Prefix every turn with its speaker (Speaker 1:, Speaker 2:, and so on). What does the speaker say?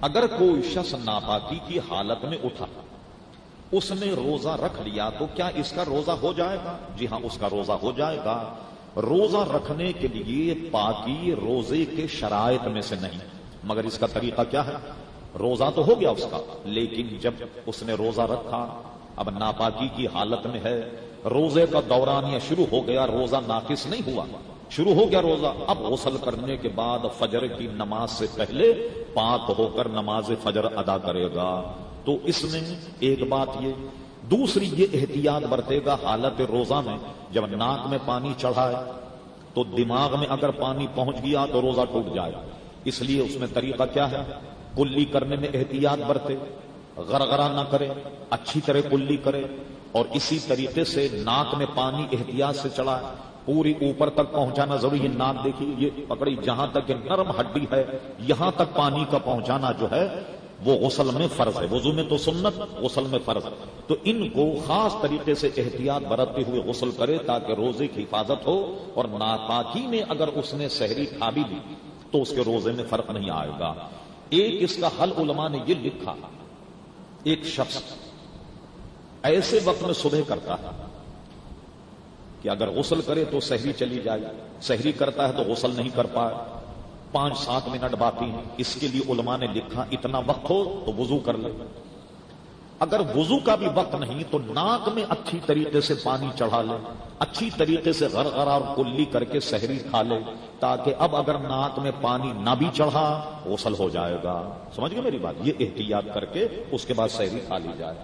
Speaker 1: اگر کوئی شخص ناپاکی کی حالت میں اٹھا، اس نے روزہ رکھ لیا تو کیا اس کا روزہ ہو جائے گا؟ جی ہاں اس کا روزہ ہو جائے گا۔ روزہ رکھنے کے لیے پاکی روزے کے شرائط میں سے نہیں، مگر اس کا طریقہ کیا ہے؟ روزہ تو ہو گیا اس کا، لیکن جب اس نے روزہ رکھا اب ناپاکی کی حالت میں ہے۔ روزے کا دورانیہ شروع ہو گیا، روزہ ناقص نہیں ہوا۔ شروع ہو گیا روزہ۔ اب غسل کرنے کے بعد فجر کی نماز سے پہلے پاک ہو کر نماز فجر ادا کرے گا۔ تو اس میں ایک بات یہ، دوسری یہ احتیاط برتے گا حالت روزہ میں۔ جب ناک میں پانی چڑھائے، تو دماغ میں اگر پانی پہنچ گیا تو روزہ ٹوٹ جائے۔ گا اس لیے اس میں طریقہ کیا ہے؟ کلی کرنے میں احتیاط برتے۔ غرغرا نہ کرے، اچھی طرح کلی کرے اور اسی طریقے سے ناک میں پانی احتیاط سے چڑھائے پوری اوپر تک پہنچانا ضروری ہے۔ ناک دیکھیے، یہ پکڑی جہاں تک یہ نرم ہڈی ہے، یہاں تک پانی کا پہنچانا جو ہے، وہ غسل میں فرض ہے۔ وضو میں تو سنت، غسل میں فرض۔ ہے تو ان کو خاص طریقے سے احتیاط برتتے ہوئے غسل کرے تاکہ روزے کی حفاظت ہو۔ اور ناپاکی میں اگر اس نے سحری کھا بھی لی، تو اس کے روزے میں فرق نہیں آئے گا۔ ایک اس کا حل علماء نے یہ لکھا۔ ایک شخص ایسے وقت میں صبح کرتا ہے کہ اگر غسل کرے تو سحری چلی جائے، سحری کرتا ہے تو غسل نہیں کر پائے۔ پانچ، سات منٹ باقی ہیں۔ اس کے لیے علماء نے لکھا، اتنا وقت ہو تو وضو کر لے۔ اگر وضو کا بھی وقت نہیں تو ناک میں اچھی طریقے سے پانی چڑھا لے، اچھی طریقے سے غر اور کلی کر کے سحری کھا لے، تاکہ اب اگر ناک میں پانی نہ بھی چڑھا، غسل ہو جائے گا۔ سمجھ گئے میری بات؟ یہ احتیاط کر کے اس کے بعد سحری کھا لی جائے۔